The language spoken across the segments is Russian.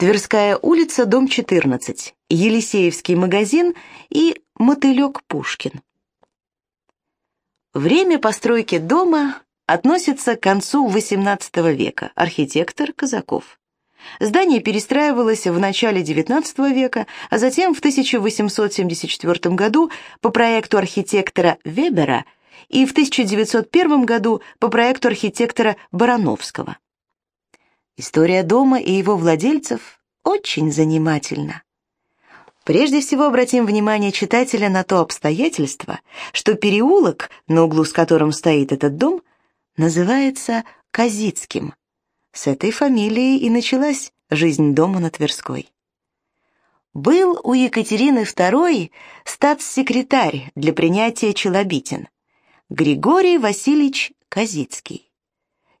Тверская улица, дом 14, Елисеевский магазин и мотылек Пушкин. Время постройки дома относится к концу XVIII века, архитектор Казаков. Здание перестраивалось в начале XIX века, а затем в 1874 году по проекту архитектора Вебера и в 1901 году по проекту архитектора Барановского. История дома и его владельцев очень занимательна. Прежде всего обратим внимание читателя на то обстоятельство, что переулок, на углу с которым стоит этот дом, называется Казицким. С этой фамилией и началась жизнь дома на Тверской. Был у Екатерины II статс-секретарь для принятия челобитин Григорий Васильевич Казицкий.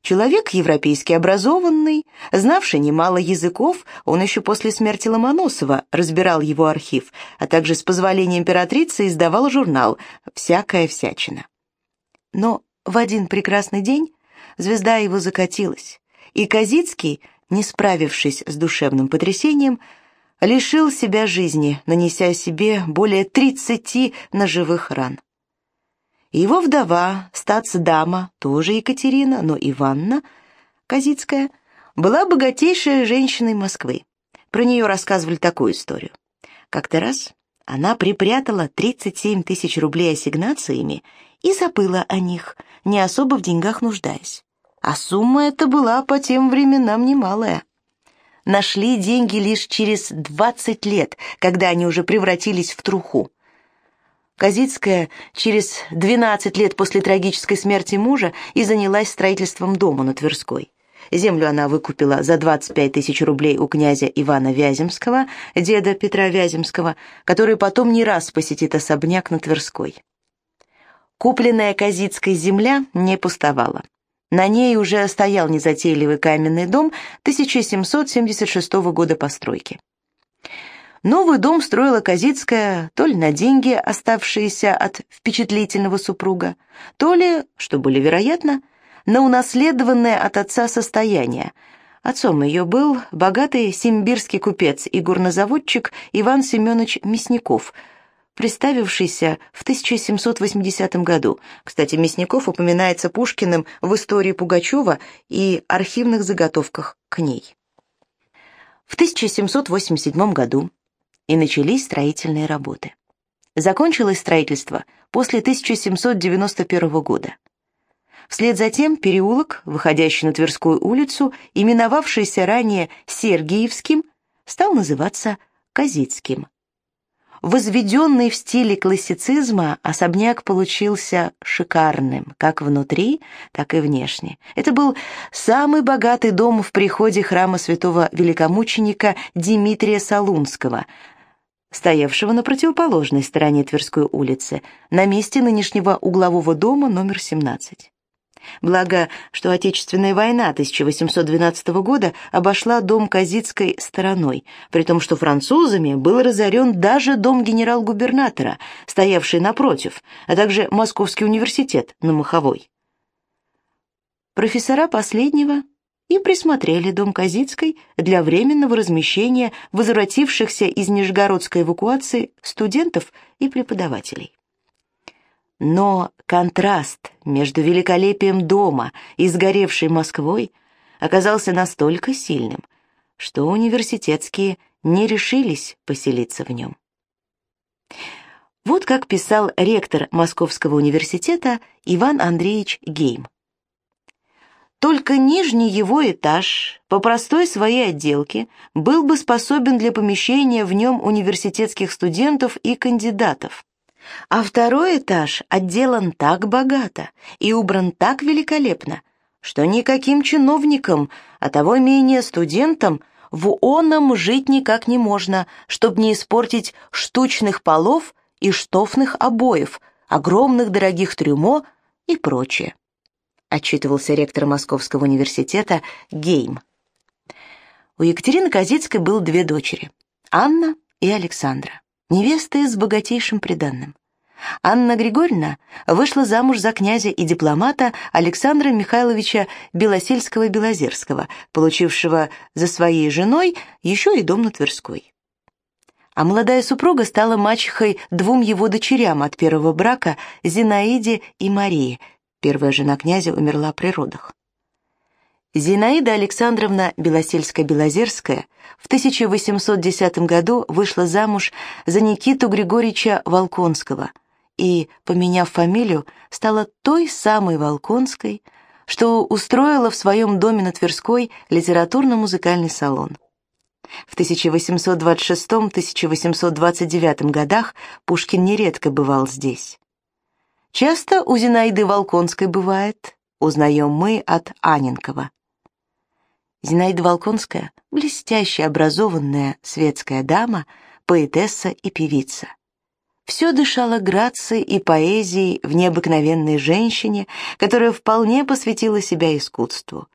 Человек европейски образованный, знавший немало языков, он еще после смерти Ломоносова разбирал его архив, а также с позволения императрицы издавал журнал «Всякая всячина». Но в один прекрасный день звезда его закатилась, и Казицкий, не справившись с душевным потрясением, лишил себя жизни, нанеся себе более 30 ножевых ран. Его вдова, статс-дама, тоже Екатерина, но Иванна Казицкая, была богатейшей женщиной Москвы. Про нее рассказывали такую историю. Как-то раз она припрятала 37 тысяч рублей ассигнациями и забыла о них, не особо в деньгах нуждаясь. А сумма эта была по тем временам немалая. Нашли деньги лишь через 20 лет, когда они уже превратились в труху. Казицкая через 12 лет после трагической смерти мужа и занялась строительством дома на Тверской. Землю она выкупила за 25 тысяч рублей у князя Ивана Вяземского, деда Петра Вяземского, который потом не раз посетит особняк на Тверской. Купленная Казицкой земля не пустовала. На ней уже стоял незатейливый каменный дом 1776 года постройки. Новый дом строила Казицкая то ли на деньги, оставшиеся от впечатлительного супруга, то ли, что более вероятно, на унаследованное от отца состояние. Отцом ее был богатый симбирский купец и горнозаводчик Иван Семенович Мясников, представившийся в 1780 году. Кстати, Мясников упоминается Пушкиным в истории Пугачева и архивных заготовках к ней. В 1787 году и начались строительные работы. Закончилось строительство после 1791 года. Вслед за тем переулок, выходящий на Тверскую улицу, именовавшийся ранее Сергиевским, стал называться Казицким. Возведенный в стиле классицизма, особняк получился шикарным, как внутри, так и внешне. Это был самый богатый дом в приходе храма святого великомученика Дмитрия Солунского, стоявшего на противоположной стороне Тверской улицы, на месте нынешнего углового дома номер 17. Благо, что Отечественная война 1812 года обошла дом Казицкой стороной, при том, что французами был разорен даже дом генерал-губернатора, стоявший напротив, а также Московский университет на Маховой. Профессора последнего и присмотрели дом Казицкой для временного размещения возвратившихся из Нижегородской эвакуации студентов и преподавателей. Но контраст между великолепием дома и сгоревшей Москвой оказался настолько сильным, что университетские не решились поселиться в нем. Вот как писал ректор Московского университета Иван Андреевич Гейм. Только нижний его этаж, по простой своей отделке, был бы способен для помещения в нем университетских студентов и кандидатов. А второй этаж отделан так богато и убран так великолепно, что никаким чиновникам, а того менее студентам, в оном жить никак не можно, чтобы не испортить штучных полов и штофных обоев, огромных дорогих трюмо и прочее отчитывался ректор Московского университета Гейм. У Екатерины Казицкой было две дочери – Анна и Александра, невесты с богатейшим приданным. Анна Григорьевна вышла замуж за князя и дипломата Александра Михайловича Белосельского-Белозерского, получившего за своей женой еще и дом на Тверской. А молодая супруга стала мачехой двум его дочерям от первого брака Зинаиде и Марии. Первая жена князя умерла при родах. Зинаида Александровна Белосельская-Белозерская в 1810 году вышла замуж за Никиту Григорьевича Волконского и, поменяв фамилию, стала той самой Волконской, что устроила в своем доме на Тверской литературно-музыкальный салон. В 1826-1829 годах Пушкин нередко бывал здесь. Часто у Зинаиды Волконской бывает, узнаем мы от Аненкова. Зинаида Волконская — блестящая, образованная светская дама, поэтесса и певица. Все дышало грацией и поэзией в необыкновенной женщине, которая вполне посвятила себя искусству.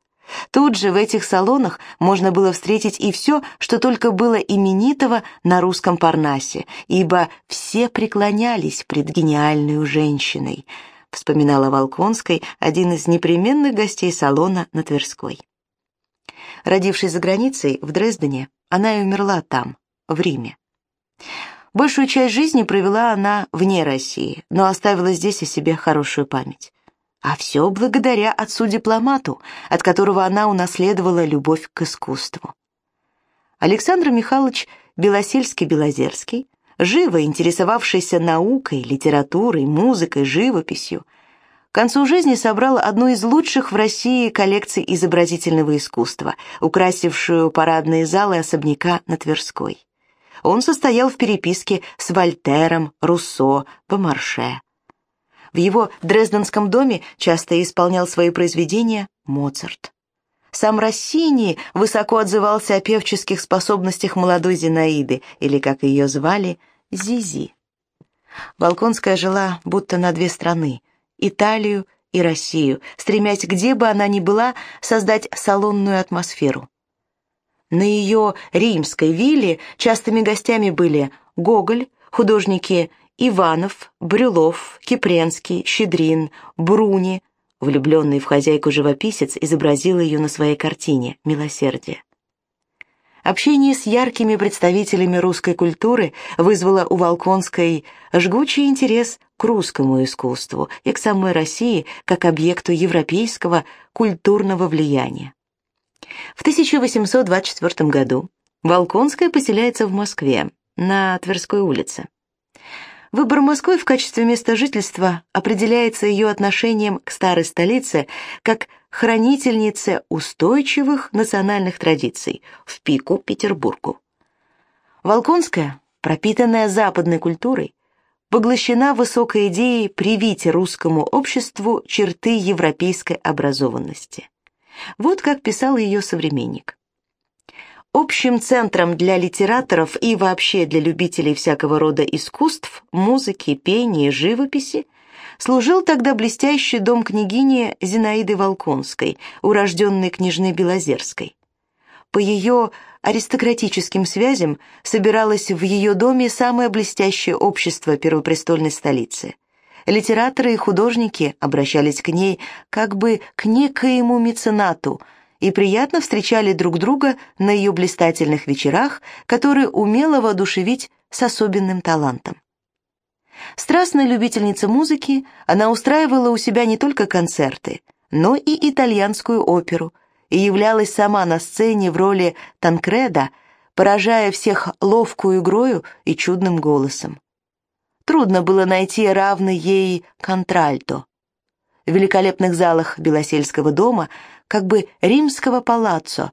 Тут же в этих салонах можно было встретить и все, что только было именитого на русском Парнасе, ибо все преклонялись пред гениальной женщиной, вспоминала Волконской один из непременных гостей салона на Тверской. Родившись за границей, в Дрездене, она и умерла там, в Риме. Большую часть жизни провела она вне России, но оставила здесь о себе хорошую память. А все благодаря отцу-дипломату, от которого она унаследовала любовь к искусству. Александр Михайлович Белосельский-Белозерский, живо интересовавшийся наукой, литературой, музыкой, живописью, к концу жизни собрал одну из лучших в России коллекций изобразительного искусства, украсившую парадные залы особняка на Тверской. Он состоял в переписке с Вольтером, Руссо, Помарше. В его Дрезденском доме часто исполнял свои произведения Моцарт. Сам Россини высоко отзывался о певческих способностях молодой Зинаиды, или, как ее звали, Зизи. Волконская жила будто на две страны — Италию и Россию, стремясь, где бы она ни была, создать салонную атмосферу. На ее римской вилле частыми гостями были Гоголь, художники Иванов, Брюлов, Кипренский, Щедрин, Бруни. Влюбленный в хозяйку живописец изобразил ее на своей картине «Милосердие». Общение с яркими представителями русской культуры вызвало у Волконской жгучий интерес к русскому искусству и к самой России как объекту европейского культурного влияния. В 1824 году Волконская поселяется в Москве, на Тверской улице. Выбор Москвы в качестве места жительства определяется ее отношением к старой столице как хранительнице устойчивых национальных традиций в пику Петербургу. Волконская, пропитанная западной культурой, поглощена высокой идеей привить русскому обществу черты европейской образованности. Вот как писал ее современник. Общим центром для литераторов и вообще для любителей всякого рода искусств, музыки, пения, живописи служил тогда блестящий дом княгини Зинаиды Волконской, урожденной княжны Белозерской. По ее аристократическим связям собиралось в ее доме самое блестящее общество первопрестольной столицы. Литераторы и художники обращались к ней как бы к некоему меценату – и приятно встречали друг друга на ее блистательных вечерах, которые умела воодушевить с особенным талантом. Страстная любительница музыки, она устраивала у себя не только концерты, но и итальянскую оперу и являлась сама на сцене в роли Танкреда, поражая всех ловкую игрою и чудным голосом. Трудно было найти равный ей контральто. В великолепных залах Белосельского дома – как бы римского палаццо.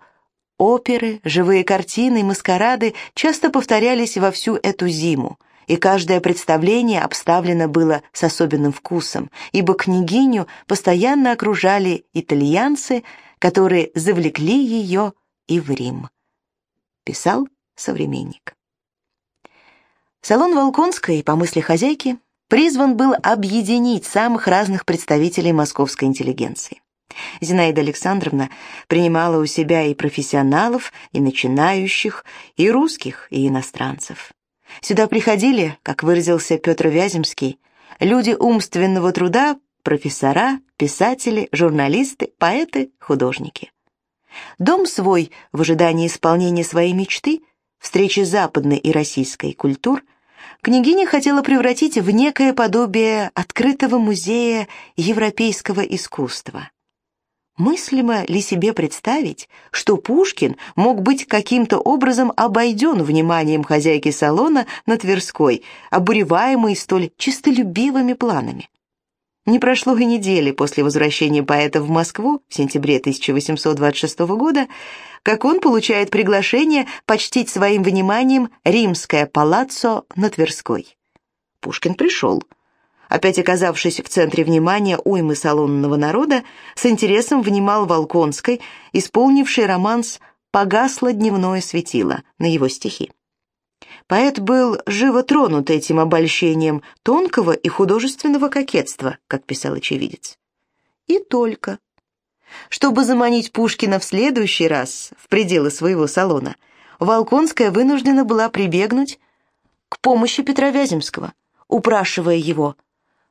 Оперы, живые картины маскарады часто повторялись во всю эту зиму, и каждое представление обставлено было с особенным вкусом, ибо княгиню постоянно окружали итальянцы, которые завлекли ее и в Рим. Писал современник. Салон Волконской, по мысли хозяйки, призван был объединить самых разных представителей московской интеллигенции. Зинаида Александровна принимала у себя и профессионалов, и начинающих, и русских, и иностранцев. Сюда приходили, как выразился Петр Вяземский, Люди умственного труда, профессора, писатели, журналисты, поэты, художники. Дом свой в ожидании исполнения своей мечты, встречи западной и российской культур, княгиня хотела превратить в некое подобие открытого музея европейского искусства. Мыслимо ли себе представить, что Пушкин мог быть каким-то образом обойден вниманием хозяйки салона на Тверской, обуреваемой столь чистолюбивыми планами? Не прошло и недели после возвращения поэта в Москву в сентябре 1826 года, как он получает приглашение почтить своим вниманием римское палаццо на Тверской. Пушкин пришел. Опять оказавшись в центре внимания уймы салонного народа, с интересом внимал Волконской, исполнивший романс «Погасло дневное светило» на его стихи. Поэт был живо тронут этим обольщением тонкого и художественного кокетства, как писал очевидец. И только. Чтобы заманить Пушкина в следующий раз в пределы своего салона, Волконская вынуждена была прибегнуть к помощи Петра Вяземского, упрашивая его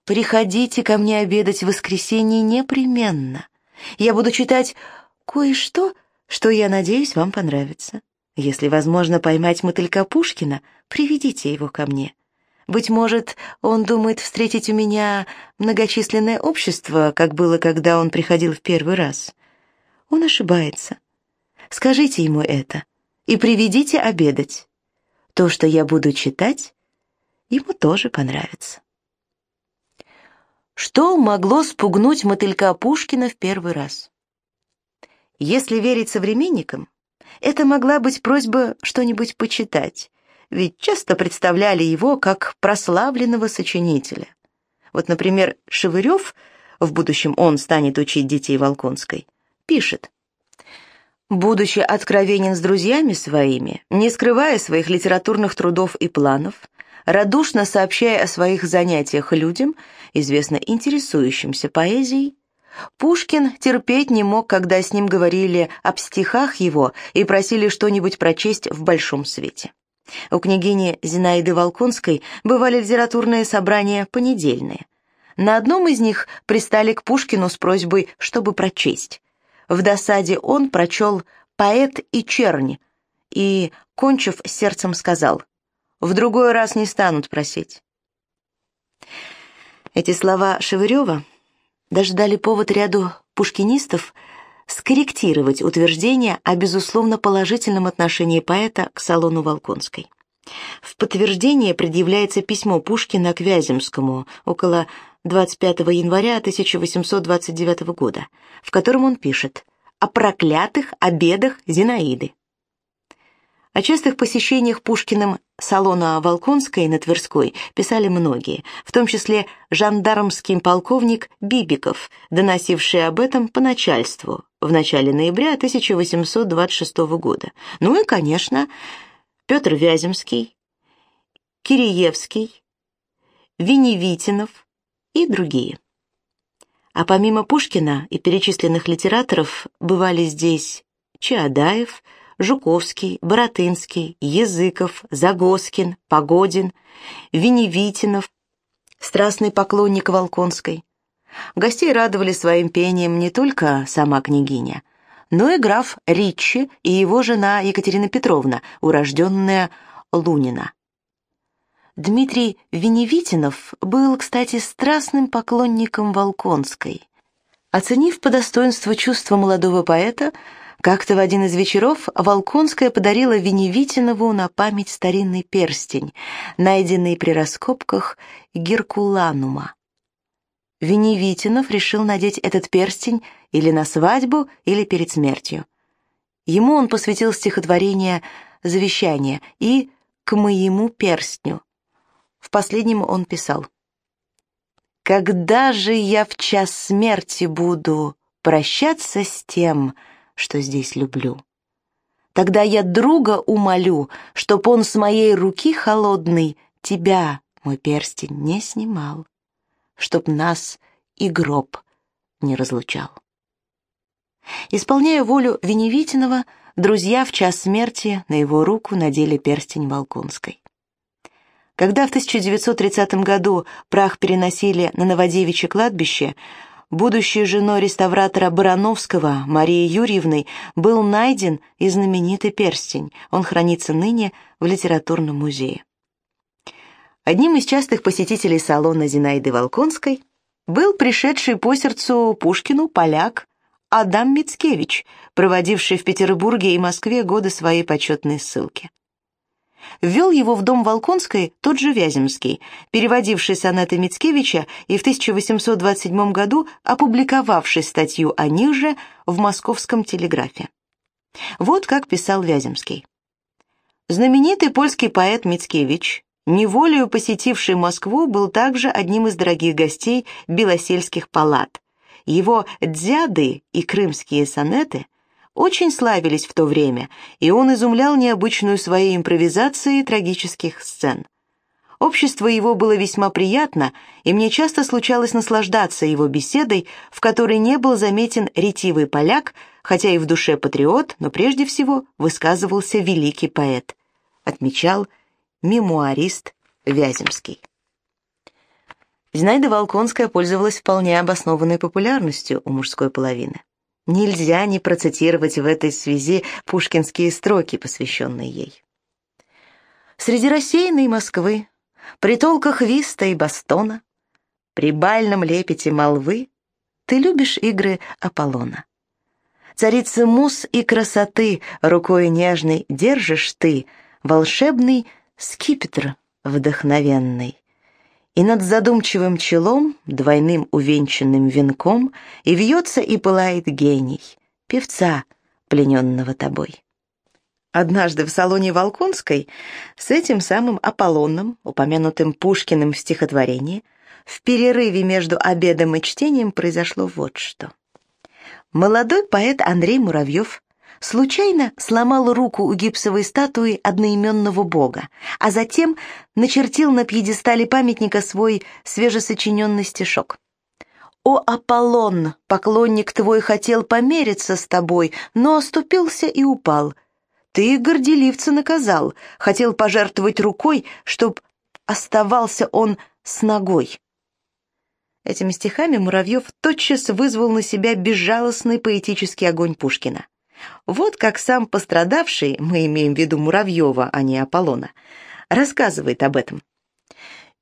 «Приходите ко мне обедать в воскресенье непременно. Я буду читать кое-что, что, я надеюсь, вам понравится». Если возможно поймать мотылька Пушкина, приведите его ко мне. Быть может, он думает встретить у меня многочисленное общество, как было, когда он приходил в первый раз. Он ошибается. Скажите ему это и приведите обедать. То, что я буду читать, ему тоже понравится. Что могло спугнуть мотылька Пушкина в первый раз? Если верить современникам, это могла быть просьба что-нибудь почитать, ведь часто представляли его как прославленного сочинителя. Вот, например, Шевырев, в будущем он станет учить детей Волконской, пишет. Будучи откровенен с друзьями своими, не скрывая своих литературных трудов и планов, радушно сообщая о своих занятиях людям, известно интересующимся поэзией, Пушкин терпеть не мог, когда с ним говорили об стихах его и просили что-нибудь прочесть в большом свете. У княгини Зинаиды Волконской бывали литературные собрания понедельные. На одном из них пристали к Пушкину с просьбой, чтобы прочесть. В досаде он прочел «Поэт и черни» и, кончив сердцем, сказал «В другой раз не станут просить». Эти слова Шевырева даже дали повод ряду пушкинистов скорректировать утверждение о безусловно положительном отношении поэта к салону Волконской. В подтверждение предъявляется письмо Пушкина к Вяземскому около 25 января 1829 года, в котором он пишет о проклятых обедах Зинаиды. О частых посещениях Пушкиным салона Волконской на Тверской писали многие, в том числе жандармский полковник Бибиков, доносивший об этом по начальству в начале ноября 1826 года. Ну и, конечно, Петр Вяземский, Киреевский, Веневитинов и другие. А помимо Пушкина и перечисленных литераторов бывали здесь Чаадаев, Жуковский, Боротынский, Языков, Загоскин, Погодин, Веневитинов, страстный поклонник Волконской. Гостей радовали своим пением не только сама княгиня, но и граф Риччи и его жена Екатерина Петровна, урожденная Лунина. Дмитрий Веневитинов был, кстати, страстным поклонником Волконской. Оценив по достоинству чувства молодого поэта, как-то в один из вечеров Волконская подарила Веневитинову на память старинный перстень, найденный при раскопках Геркуланума. Веневитинов решил надеть этот перстень или на свадьбу, или перед смертью. Ему он посвятил стихотворение «Завещание» и «К моему перстню». В последнем он писал «Когда же я в час смерти буду прощаться с тем, — что здесь люблю. Тогда я друга умолю, чтоб он с моей руки холодной тебя, мой перстень, не снимал, чтоб нас и гроб не разлучал. Исполняя волю Веневитинова, друзья в час смерти на его руку надели перстень Волконской. Когда в 1930 году прах переносили на Новодевичье кладбище, будущей женой реставратора Барановского Марии Юрьевны был найден и знаменитый перстень. Он хранится ныне в литературном музее. Одним из частых посетителей салона Зинаиды Волконской был пришедший по сердцу Пушкину поляк Адам Мицкевич, проводивший в Петербурге и Москве годы своей почетной ссылки. Ввел его в дом Волконской тот же Вяземский, переводивший сонеты Мицкевича и в 1827 году опубликовавший статью о них же в московском телеграфе. Вот как писал Вяземский. Знаменитый польский поэт Мицкевич, неволею посетивший Москву, был также одним из дорогих гостей Белосельских палат. Его «дзяды» и крымские сонеты очень славились в то время, и он изумлял необычную своей импровизацией трагических сцен. Общество его было весьма приятно, и мне часто случалось наслаждаться его беседой, в которой не был заметен ретивый поляк, хотя и в душе патриот, но прежде всего высказывался великий поэт, отмечал мемуарист Вяземский. Зинаида Волконская пользовалась вполне обоснованной популярностью у мужской половины. Нельзя не процитировать в этой связи пушкинские строки, посвященные ей. Среди рассеянной Москвы, при толках виста и бастона, при бальном лепете молвы, ты любишь игры Аполлона. Царица мус и красоты рукой нежной держишь ты, волшебный скипетр вдохновенный и над задумчивым челом, двойным увенчанным венком, и вьется и пылает гений, певца, плененного тобой. Однажды в салоне Волконской с этим самым Аполлоном, упомянутым Пушкиным в стихотворении, в перерыве между обедом и чтением произошло вот что. Молодой поэт Андрей Муравьев случайно сломал руку у гипсовой статуи одноименного бога, а затем начертил на пьедестале памятника свой свежесочиненный стишок. «О, Аполлон, поклонник твой хотел помериться с тобой, но оступился и упал. Ты горделивца наказал, хотел пожертвовать рукой, чтоб оставался он с ногой». Этими стихами Муравьев тотчас вызвал на себя безжалостный поэтический огонь Пушкина. Вот как сам пострадавший, мы имеем в виду Муравьева, а не Аполлона, рассказывает об этом.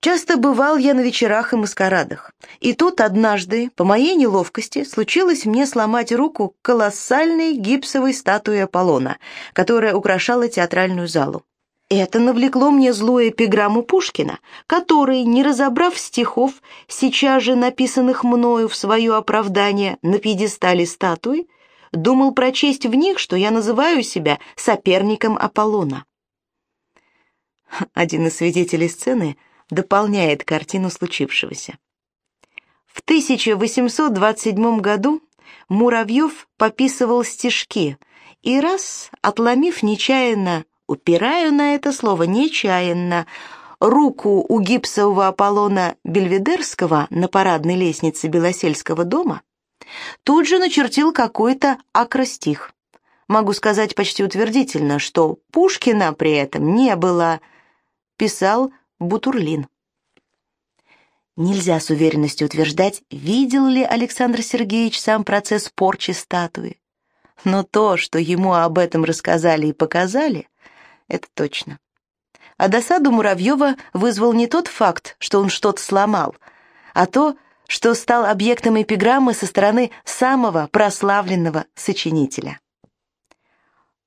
Часто бывал я на вечерах и маскарадах, и тут однажды, по моей неловкости, случилось мне сломать руку колоссальной гипсовой статуи Аполлона, которая украшала театральную залу. Это навлекло мне злую эпиграмму Пушкина, который, не разобрав стихов, сейчас же написанных мною в свое оправдание на пьедестале статуи, думал прочесть в них, что я называю себя соперником Аполлона. Один из свидетелей сцены дополняет картину случившегося. В 1827 году Муравьев пописывал стишки, и раз, отломив нечаянно, упираю на это слово нечаянно, руку у гипсового Аполлона Бельведерского на парадной лестнице Белосельского дома, Тут же начертил какой-то акростих. Могу сказать почти утвердительно, что Пушкина при этом не было, писал Бутурлин. Нельзя с уверенностью утверждать, видел ли Александр Сергеевич сам процесс порчи статуи. Но то, что ему об этом рассказали и показали, это точно. А досаду Муравьева вызвал не тот факт, что он что-то сломал, а то, что стал объектом эпиграммы со стороны самого прославленного сочинителя.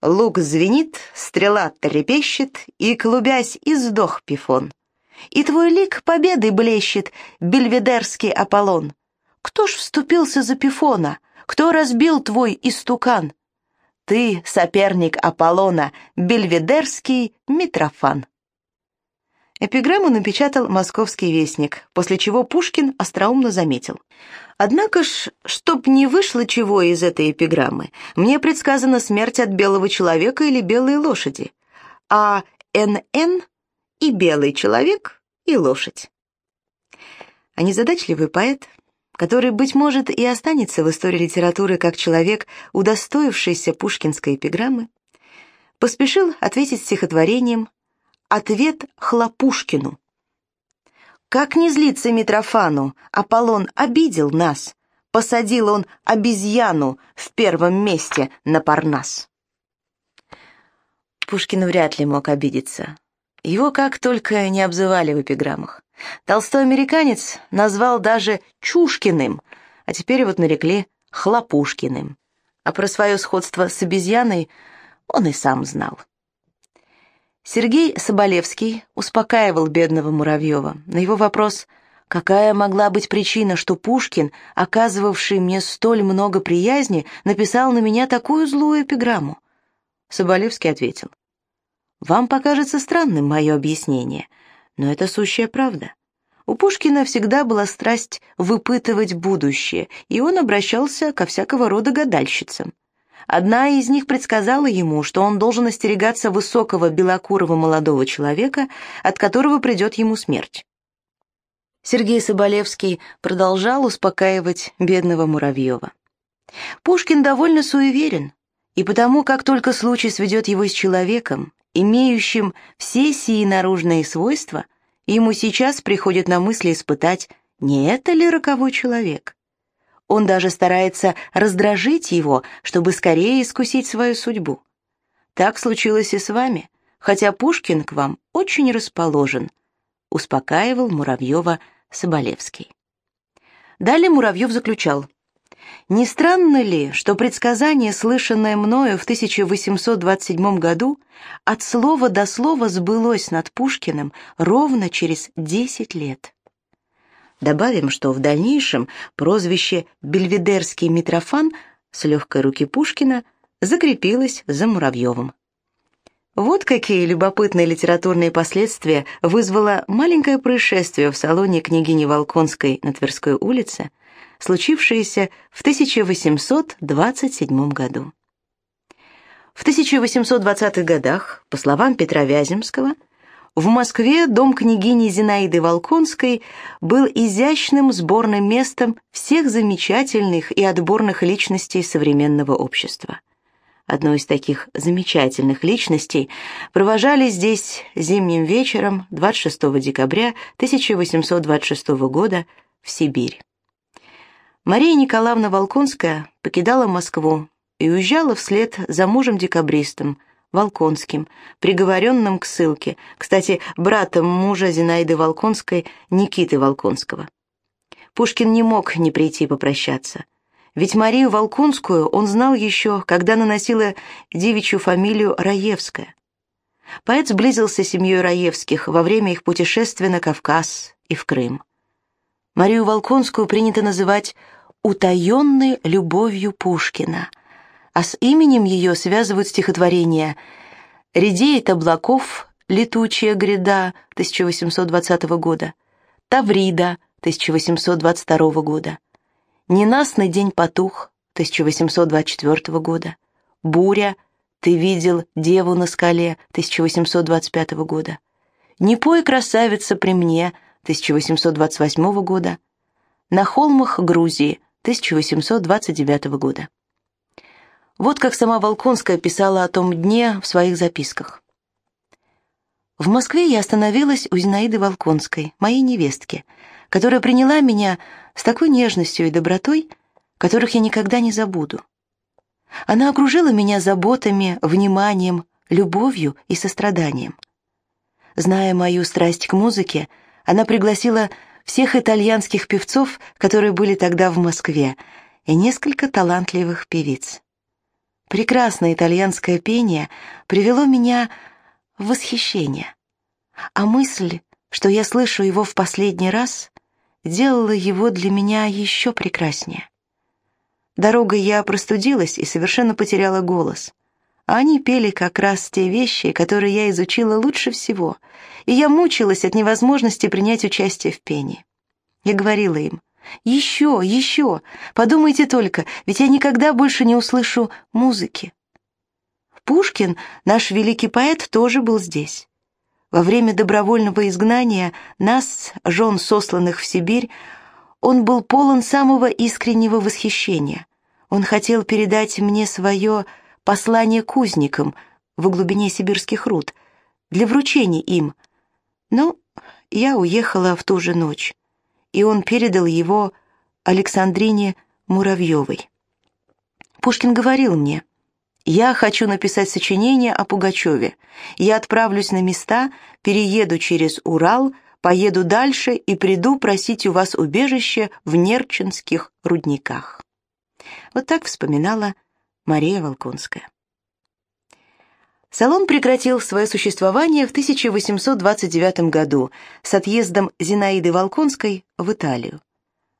Лук звенит, стрела трепещет, и, клубясь, издох пифон. И твой лик победы блещет, бельведерский Аполлон. Кто ж вступился за пифона? Кто разбил твой истукан? Ты, соперник Аполлона, бельведерский Митрофан. Эпиграмму напечатал «Московский вестник», после чего Пушкин остроумно заметил. «Однако ж, чтоб не вышло чего из этой эпиграммы, мне предсказана смерть от белого человека или белой лошади, а НН и белый человек, и лошадь». А незадачливый поэт, который, быть может, и останется в истории литературы как человек, удостоившийся пушкинской эпиграммы, поспешил ответить стихотворением Ответ Хлопушкину. Как не злиться Митрофану, Аполлон обидел нас. Посадил он обезьяну в первом месте на Парнас. Пушкин вряд ли мог обидеться. Его как только не обзывали в эпиграммах. Толстой американец назвал даже Чушкиным, а теперь вот нарекли Хлопушкиным. А про свое сходство с обезьяной он и сам знал. Сергей Соболевский успокаивал бедного Муравьева. На его вопрос «Какая могла быть причина, что Пушкин, оказывавший мне столь много приязни, написал на меня такую злую эпиграмму?» Соболевский ответил «Вам покажется странным мое объяснение, но это сущая правда. У Пушкина всегда была страсть выпытывать будущее, и он обращался ко всякого рода гадальщицам. Одна из них предсказала ему, что он должен остерегаться высокого белокурого молодого человека, от которого придет ему смерть. Сергей Соболевский продолжал успокаивать бедного Муравьева. Пушкин довольно суеверен, и потому, как только случай сведет его с человеком, имеющим все сии наружные свойства, ему сейчас приходит на мысль испытать, не это ли роковой человек. Он даже старается раздражить его, чтобы скорее искусить свою судьбу. Так случилось и с вами, хотя Пушкин к вам очень расположен, успокаивал Муравьева Соболевский. Далее Муравьев заключал: не странно ли, что предсказание, слышанное мною в 1827 году, от слова до слова сбылось над Пушкиным ровно через 10 лет? Добавим, что в дальнейшем прозвище «Бельведерский Митрофан» с легкой руки Пушкина закрепилось за Муравьевым. Вот какие любопытные литературные последствия вызвало маленькое происшествие в салоне княгини Волконской на Тверской улице, случившееся в 1827 году. В 1820-х годах, по словам Петра Вяземского, в Москве дом княгини Зинаиды Волконской был изящным сборным местом всех замечательных и отборных личностей современного общества. Одной из таких замечательных личностей провожали здесь зимним вечером 26 декабря 1826 года в Сибирь. Мария Николаевна Волконская покидала Москву и уезжала вслед за мужем-декабристом – Волконским, приговоренным к ссылке, кстати, братом мужа Зинаиды Волконской, Никиты Волконского. Пушкин не мог не прийти попрощаться. Ведь Марию Волконскую он знал еще, когда наносила девичью фамилию Раевская. Поэт сблизился с семьей Раевских во время их путешествия на Кавказ и в Крым. Марию Волконскую принято называть «утаенной любовью Пушкина», а с именем ее связывают стихотворения «Редеет облаков, летучая гряда» 1820 года, «Таврида» 1822 года, «Ненастный день потух» 1824 года, «Буря», «Ты видел деву на скале» 1825 года, «Не пой, красавица, при мне» 1828 года, «На холмах Грузии» 1829 года. Вот как сама Волконская писала о том дне в своих записках. В Москве я остановилась у Зинаиды Волконской, моей невестки, которая приняла меня с такой нежностью и добротой, которых я никогда не забуду. Она окружила меня заботами, вниманием, любовью и состраданием. Зная мою страсть к музыке, она пригласила всех итальянских певцов, которые были тогда в Москве, и несколько талантливых певиц. Прекрасное итальянское пение привело меня в восхищение, а мысль, что я слышу его в последний раз, делала его для меня еще прекраснее. Дорогой я простудилась и совершенно потеряла голос. Они пели как раз те вещи, которые я изучила лучше всего, и я мучилась от невозможности принять участие в пении. Я говорила им: еще, еще. Подумайте только, ведь я никогда больше не услышу музыки. Пушкин, наш великий поэт, тоже был здесь. Во время добровольного изгнания нас, жен сосланных в Сибирь, он был полон самого искреннего восхищения. Он хотел передать мне свое послание кузникам в глубине сибирских руд для вручения им. Но я уехала в ту же ночь, и он передал его Александрине Муравьевой. Пушкин говорил мне, «Я хочу написать сочинение о Пугачеве. Я отправлюсь на места, перееду через Урал, поеду дальше и приду просить у вас убежище в Нерчинских рудниках». Вот так вспоминала Мария Волконская. Салон прекратил свое существование в 1829 году с отъездом Зинаиды Волконской в Италию.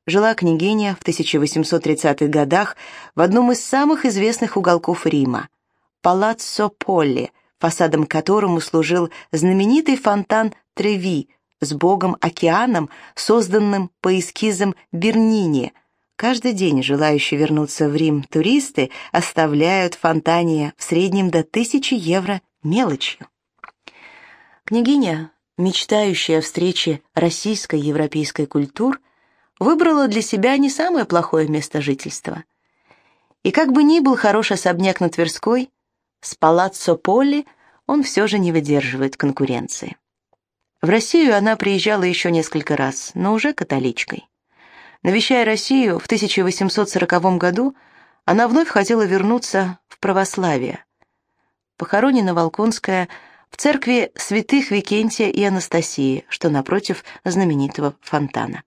Жила княгиня в 1830-х годах в одном из самых известных уголков Рима – Палаццо Полли, фасадом которому служил знаменитый фонтан Треви с богом-океаном, созданным по эскизам Бернини – Каждый день желающие вернуться в Рим туристы оставляют в фонтане в среднем до тысячи евро мелочью. Княгиня, мечтающая о встрече российской и европейской культур, выбрала для себя не самое плохое место жительства. И как бы ни был хорош особняк на Тверской, с Палаццо Полли он все же не выдерживает конкуренции. В Россию она приезжала еще несколько раз, но уже католичкой. Навещая Россию в 1840 году, она вновь хотела вернуться в православие. Похоронена Волконская в церкви святых Викентия и Анастасии, что напротив знаменитого фонтана.